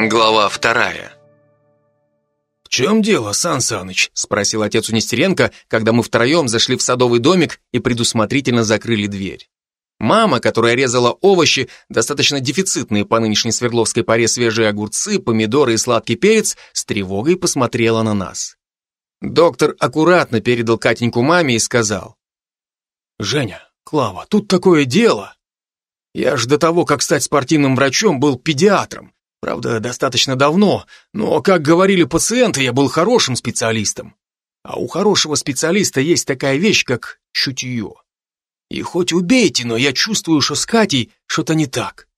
Глава вторая. «В чем дело, Сан Саныч?» – спросил отец у Нестеренко, когда мы втроем зашли в садовый домик и предусмотрительно закрыли дверь. Мама, которая резала овощи, достаточно дефицитные по нынешней Свердловской паре свежие огурцы, помидоры и сладкий перец, с тревогой посмотрела на нас. Доктор аккуратно передал Катеньку маме и сказал. «Женя, Клава, тут такое дело. Я ж до того, как стать спортивным врачом, был педиатром. Правда, достаточно давно, но, как говорили пациенты, я был хорошим специалистом. А у хорошего специалиста есть такая вещь, как чутье. И хоть убейте, но я чувствую, что с Катей что-то не так.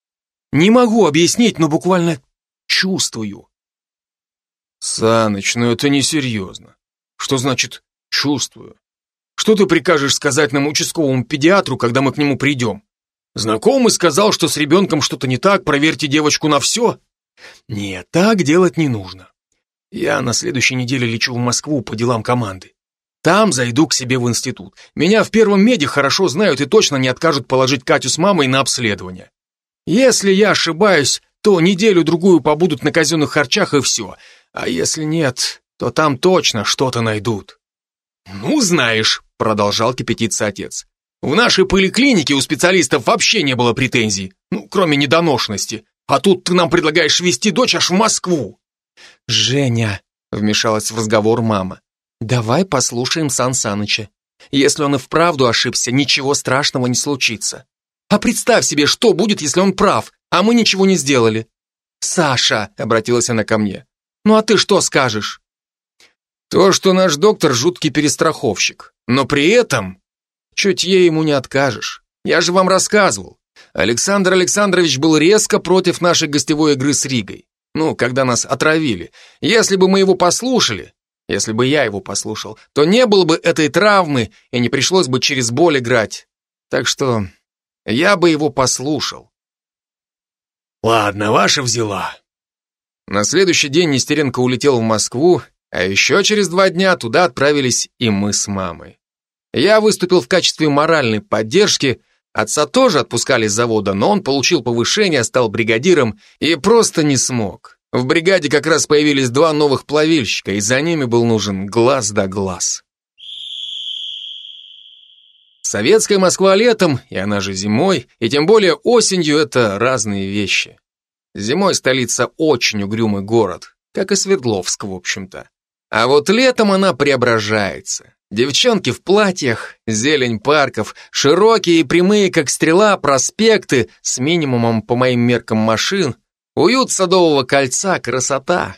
Не могу объяснить, но буквально чувствую. Саныч, ну это несерьезно. Что значит «чувствую»? Что ты прикажешь сказать нам участковому педиатру, когда мы к нему придем? Знакомый сказал, что с ребенком что-то не так, проверьте девочку на все. Нет, так делать не нужно. Я на следующей неделе лечу в Москву по делам команды. Там зайду к себе в институт. Меня в первом меде хорошо знают и точно не откажут положить Катю с мамой на обследование. Если я ошибаюсь, то неделю-другую побудут на казенных харчах и все. А если нет, то там точно что-то найдут. Ну, знаешь, продолжал кипятиться отец. В нашей поликлинике у специалистов вообще не было претензий, ну, кроме недоношенности. А тут ты нам предлагаешь везти дочь аж в Москву. Женя, вмешалась в разговор мама, давай послушаем Сан Саныча. Если он и вправду ошибся, ничего страшного не случится. А представь себе, что будет, если он прав, а мы ничего не сделали. Саша, обратилась она ко мне, ну а ты что скажешь? То, что наш доктор жуткий перестраховщик, но при этом чутье ему не откажешь. Я же вам рассказывал. Александр Александрович был резко против нашей гостевой игры с Ригой. Ну, когда нас отравили. Если бы мы его послушали, если бы я его послушал, то не было бы этой травмы и не пришлось бы через боль играть. Так что я бы его послушал. Ладно, ваша взяла. На следующий день Нестеренко улетел в Москву, а еще через два дня туда отправились и мы с мамой. Я выступил в качестве моральной поддержки, Отца тоже отпускали с завода, но он получил повышение, стал бригадиром и просто не смог. В бригаде как раз появились два новых плавильщика, и за ними был нужен глаз да глаз. Советская Москва летом, и она же зимой, и тем более осенью – это разные вещи. Зимой столица очень угрюмый город, как и Свердловск, в общем-то. А вот летом она преображается. Девчонки в платьях, зелень парков, широкие и прямые, как стрела, проспекты с минимумом по моим меркам машин, уют садового кольца, красота.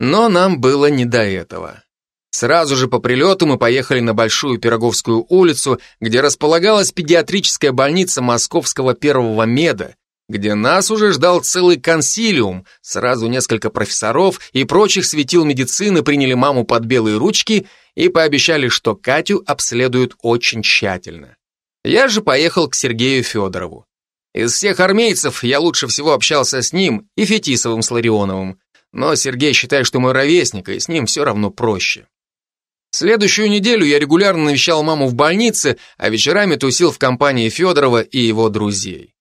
Но нам было не до этого. Сразу же по прилету мы поехали на Большую Пироговскую улицу, где располагалась педиатрическая больница Московского первого меда, где нас уже ждал целый консилиум, сразу несколько профессоров и прочих светил медицины приняли маму под белые ручки и пообещали, что Катю обследуют очень тщательно. Я же поехал к Сергею Федорову. Из всех армейцев я лучше всего общался с ним и Фетисовым с Ларионовым, но Сергей считает, что мой ровесник, и с ним все равно проще. Следующую неделю я регулярно навещал маму в больнице, а вечерами тусил в компании Федорова и его друзей.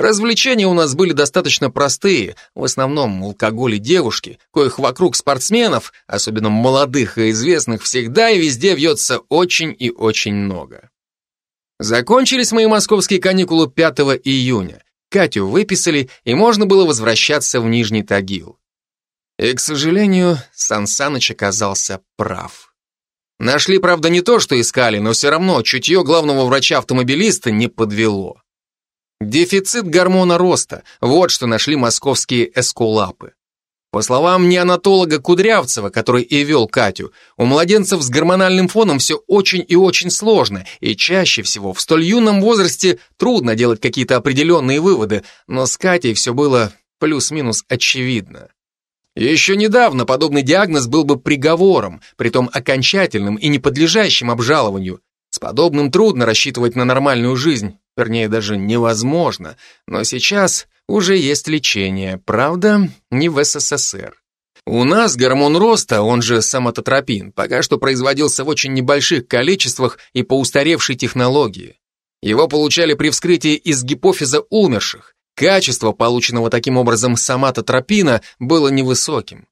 Развлечения у нас были достаточно простые, в основном алкоголь и девушки, коих вокруг спортсменов, особенно молодых и известных, всегда и везде вьется очень и очень много. Закончились мои московские каникулы 5 июня. Катю выписали, и можно было возвращаться в Нижний Тагил. И, к сожалению, Сан Саныч оказался прав. Нашли, правда, не то, что искали, но все равно чутье главного врача-автомобилиста не подвело. Дефицит гормона роста – вот что нашли московские эскулапы. По словам неонатолога Кудрявцева, который и вел Катю, у младенцев с гормональным фоном все очень и очень сложно, и чаще всего в столь юном возрасте трудно делать какие-то определенные выводы, но с Катей все было плюс-минус очевидно. Еще недавно подобный диагноз был бы приговором, притом окончательным и не подлежащим обжалованию. С подобным трудно рассчитывать на нормальную жизнь, вернее даже невозможно, но сейчас уже есть лечение, правда, не в СССР. У нас гормон роста, он же самототропин, пока что производился в очень небольших количествах и по устаревшей технологии. Его получали при вскрытии из гипофиза умерших, качество полученного таким образом саматотропина было невысоким.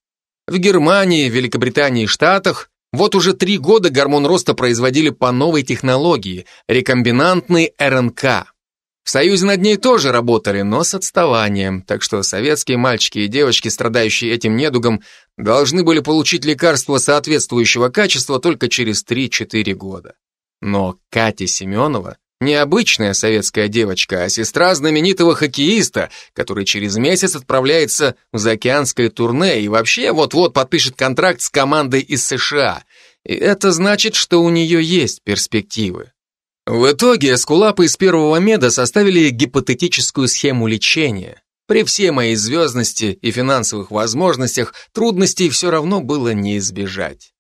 В Германии, Великобритании и Штатах вот уже три года гормон роста производили по новой технологии – рекомбинантный РНК. В Союзе над ней тоже работали, но с отставанием, так что советские мальчики и девочки, страдающие этим недугом, должны были получить лекарство соответствующего качества только через 3-4 года. Но Катя Семенова необычная советская девочка, а сестра знаменитого хоккеиста, который через месяц отправляется в заокеанское турне и вообще вот-вот подпишет контракт с командой из США. И это значит, что у нее есть перспективы. В итоге эскулапы из первого меда составили гипотетическую схему лечения. При всей моей звездности и финансовых возможностях трудностей все равно было не избежать.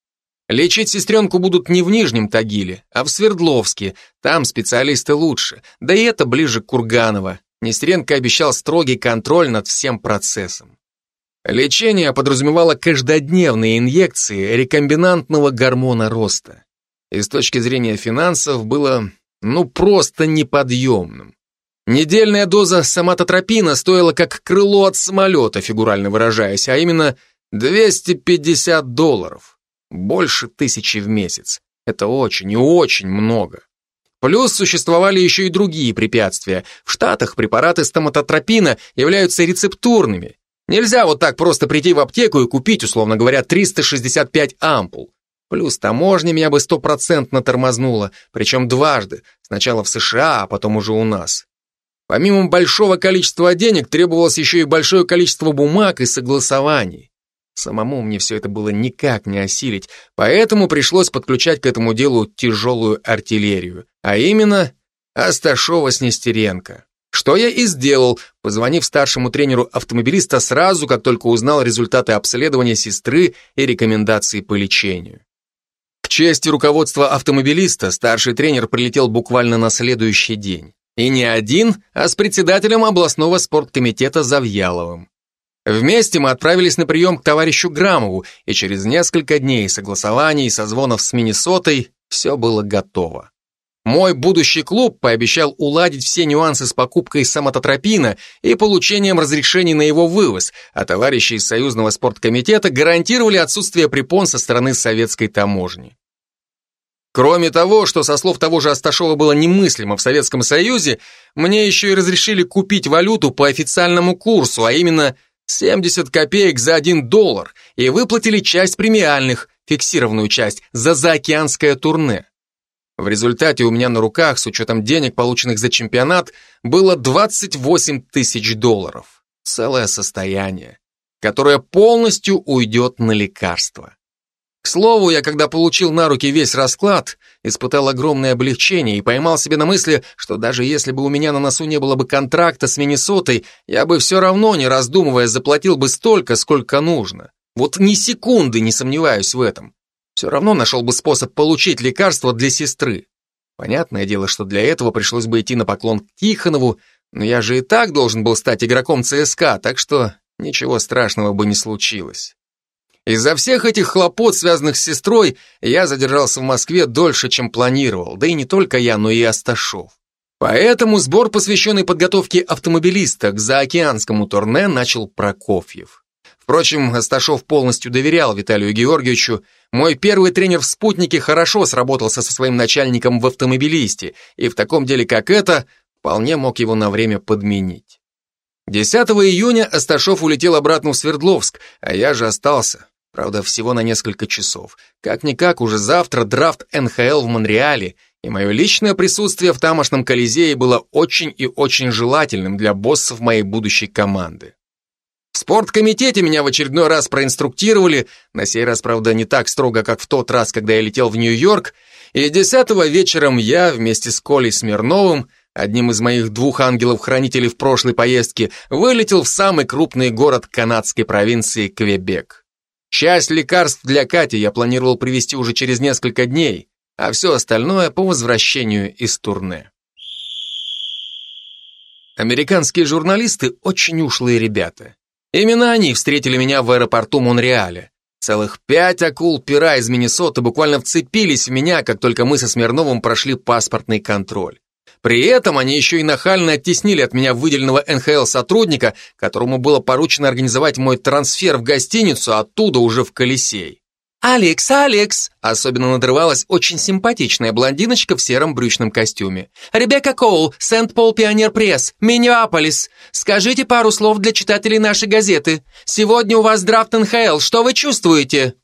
Лечить сестренку будут не в Нижнем Тагиле, а в Свердловске, там специалисты лучше, да и это ближе к Курганово. Нестеренко обещал строгий контроль над всем процессом. Лечение подразумевало каждодневные инъекции рекомбинантного гормона роста. И с точки зрения финансов было ну просто неподъемным. Недельная доза самототропина стоила как крыло от самолета, фигурально выражаясь, а именно 250 долларов. Больше тысячи в месяц. Это очень и очень много. Плюс существовали еще и другие препятствия. В Штатах препараты стоматотропина являются рецептурными. Нельзя вот так просто прийти в аптеку и купить, условно говоря, 365 ампул. Плюс таможня меня бы стопроцентно тормознула, причем дважды, сначала в США, а потом уже у нас. Помимо большого количества денег требовалось еще и большое количество бумаг и согласований. Самому мне все это было никак не осилить, поэтому пришлось подключать к этому делу тяжелую артиллерию, а именно Асташова с Нестеренко. Что я и сделал, позвонив старшему тренеру автомобилиста сразу, как только узнал результаты обследования сестры и рекомендации по лечению. К чести руководства автомобилиста, старший тренер прилетел буквально на следующий день. И не один, а с председателем областного спорткомитета Завьяловым. Вместе мы отправились на прием к товарищу Грамову, и через несколько дней согласований и созвонов с Миннесотой все было готово. Мой будущий клуб пообещал уладить все нюансы с покупкой самототропина и получением разрешений на его вывоз, а товарищи из Союзного спорткомитета гарантировали отсутствие препон со стороны советской таможни. Кроме того, что со слов того же Асташова было немыслимо в Советском Союзе, мне еще и разрешили купить валюту по официальному курсу, а именно 70 копеек за 1 доллар, и выплатили часть премиальных, фиксированную часть, за заокеанское турне. В результате у меня на руках, с учетом денег, полученных за чемпионат, было 28 тысяч долларов. Целое состояние, которое полностью уйдет на лекарства. К слову, я когда получил на руки весь расклад, испытал огромное облегчение и поймал себе на мысли, что даже если бы у меня на носу не было бы контракта с Миннесотой, я бы все равно, не раздумывая, заплатил бы столько, сколько нужно. Вот ни секунды не сомневаюсь в этом. Все равно нашел бы способ получить лекарство для сестры. Понятное дело, что для этого пришлось бы идти на поклон к Тихонову, но я же и так должен был стать игроком ЦСКА, так что ничего страшного бы не случилось. Из-за всех этих хлопот, связанных с сестрой, я задержался в Москве дольше, чем планировал, да и не только я, но и Асташов. Поэтому сбор, посвященный подготовке автомобилиста к заокеанскому турне, начал Прокофьев. Впрочем, Асташов полностью доверял Виталию Георгиевичу. Мой первый тренер в «Спутнике» хорошо сработался со своим начальником в автомобилисте, и в таком деле, как это, вполне мог его на время подменить. 10 июня Асташов улетел обратно в Свердловск, а я же остался. Правда, всего на несколько часов. Как-никак, уже завтра драфт НХЛ в Монреале, и мое личное присутствие в тамошном Колизее было очень и очень желательным для боссов моей будущей команды. В спорткомитете меня в очередной раз проинструктировали, на сей раз, правда, не так строго, как в тот раз, когда я летел в Нью-Йорк, и десятого вечером я вместе с Колей Смирновым, одним из моих двух ангелов-хранителей в прошлой поездке, вылетел в самый крупный город канадской провинции Квебек. Часть лекарств для Кати я планировал привезти уже через несколько дней, а все остальное по возвращению из турне. Американские журналисты очень ушлые ребята. Именно они встретили меня в аэропорту Монреаля. Целых пять акул-пера из Миннесоты буквально вцепились в меня, как только мы со Смирновым прошли паспортный контроль. При этом они еще и нахально оттеснили от меня выделенного НХЛ сотрудника, которому было поручено организовать мой трансфер в гостиницу, оттуда уже в Колесей. «Алекс, Алекс!» Особенно надрывалась очень симпатичная блондиночка в сером брючном костюме. «Ребекка Коул, Сент-Пол Пионер Пресс, Миннеаполис. Скажите пару слов для читателей нашей газеты. Сегодня у вас драфт НХЛ, что вы чувствуете?»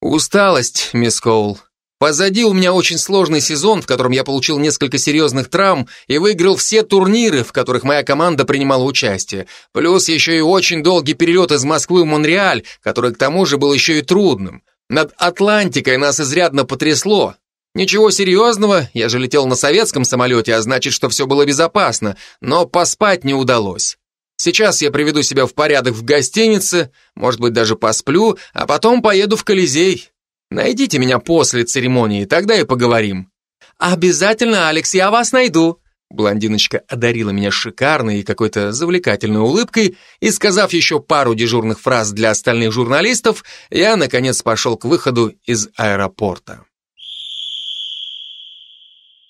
«Усталость, мисс Коул. Позади у меня очень сложный сезон, в котором я получил несколько серьезных травм и выиграл все турниры, в которых моя команда принимала участие. Плюс еще и очень долгий перелет из Москвы в Монреаль, который к тому же был еще и трудным. Над Атлантикой нас изрядно потрясло. Ничего серьезного, я же летел на советском самолете, а значит, что все было безопасно, но поспать не удалось. Сейчас я приведу себя в порядок в гостинице, может быть, даже посплю, а потом поеду в Колизей. Найдите меня после церемонии, тогда и поговорим. Обязательно, Алекс, я вас найду. Блондиночка одарила меня шикарной и какой-то завлекательной улыбкой, и, сказав еще пару дежурных фраз для остальных журналистов, я, наконец, пошел к выходу из аэропорта.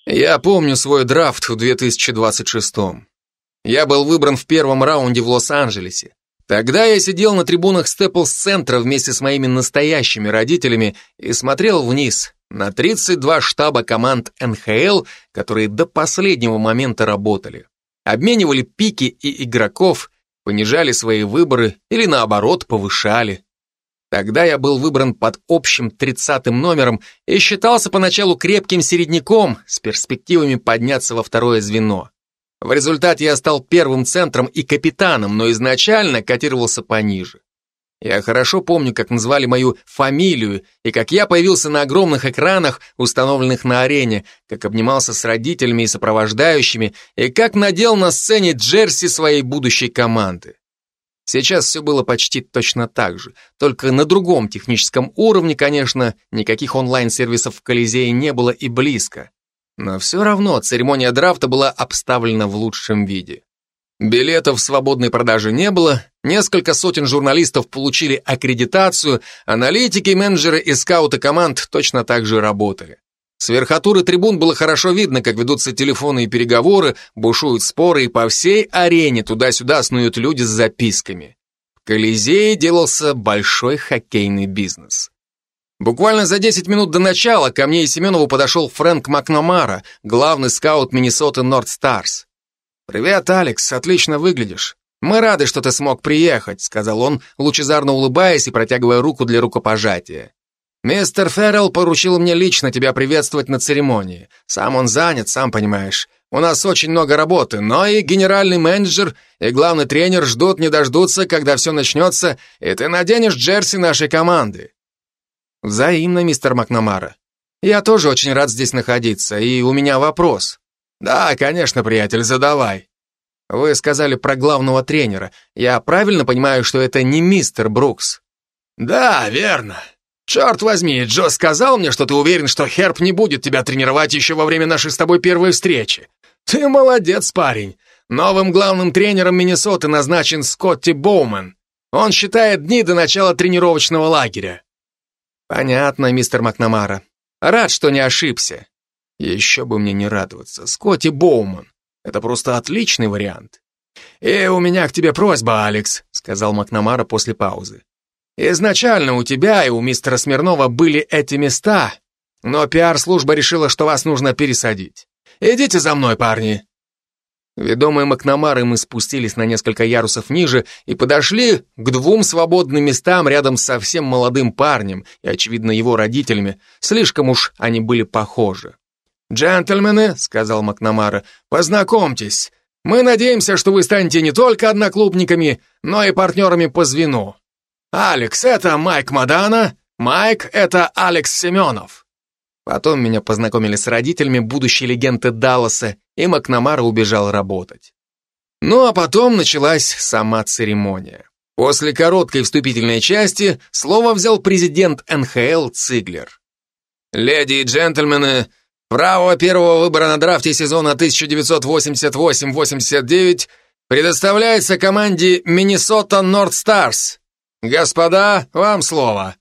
Я помню свой драфт в 2026 -м. Я был выбран в первом раунде в Лос-Анджелесе. Тогда я сидел на трибунах Степлс-центра вместе с моими настоящими родителями и смотрел вниз, на 32 штаба команд НХЛ, которые до последнего момента работали. Обменивали пики и игроков, понижали свои выборы или наоборот повышали. Тогда я был выбран под общим 30-м номером и считался поначалу крепким середняком с перспективами подняться во второе звено. В результате я стал первым центром и капитаном, но изначально котировался пониже. Я хорошо помню, как назвали мою фамилию, и как я появился на огромных экранах, установленных на арене, как обнимался с родителями и сопровождающими, и как надел на сцене джерси своей будущей команды. Сейчас все было почти точно так же, только на другом техническом уровне, конечно, никаких онлайн-сервисов в Колизее не было и близко. Но все равно церемония драфта была обставлена в лучшем виде. Билетов в свободной продаже не было, несколько сотен журналистов получили аккредитацию, аналитики, менеджеры и скауты команд точно так же работали. С верхотуры трибун было хорошо видно, как ведутся телефонные переговоры, бушуют споры, и по всей арене туда-сюда снуют люди с записками. В Колизее делался большой хоккейный бизнес. Буквально за 10 минут до начала ко мне и Семенову подошел Фрэнк Макнамара, главный скаут Миннесоты Норд Старс. «Привет, Алекс, отлично выглядишь. Мы рады, что ты смог приехать», сказал он, лучезарно улыбаясь и протягивая руку для рукопожатия. «Мистер Феррелл поручил мне лично тебя приветствовать на церемонии. Сам он занят, сам понимаешь. У нас очень много работы, но и генеральный менеджер, и главный тренер ждут не дождутся, когда все начнется, и ты наденешь джерси нашей команды». «Взаимно, мистер Макнамара. Я тоже очень рад здесь находиться, и у меня вопрос. «Да, конечно, приятель, задавай». «Вы сказали про главного тренера. Я правильно понимаю, что это не мистер Брукс?» «Да, верно. Черт возьми, Джо сказал мне, что ты уверен, что Херб не будет тебя тренировать еще во время нашей с тобой первой встречи. Ты молодец, парень. Новым главным тренером Миннесоты назначен Скотти Боумен. Он считает дни до начала тренировочного лагеря». «Понятно, мистер Макнамара. Рад, что не ошибся. Еще бы мне не радоваться. Скотти Боуман. Это просто отличный вариант. «И у меня к тебе просьба, Алекс», — сказал Макнамара после паузы. «Изначально у тебя и у мистера Смирнова были эти места, но пиар-служба решила, что вас нужно пересадить. Идите за мной, парни». Ведомые Макнамары мы спустились на несколько ярусов ниже и подошли к двум свободным местам рядом с совсем молодым парнем и, очевидно, его родителями. Слишком уж они были похожи. «Джентльмены», — сказал Макнамара, — «познакомьтесь. Мы надеемся, что вы станете не только одноклубниками, но и партнерами по звену. Алекс — это Майк Мадана, Майк — это Алекс Семенов». Потом меня познакомили с родителями будущей легенды Далласа, и Макнамара убежал работать. Ну а потом началась сама церемония. После короткой вступительной части слово взял президент НХЛ Циглер. «Леди и джентльмены, Право первого выбора на драфте сезона 1988-89 предоставляется команде Миннесота Норд Старс. Господа, вам слово.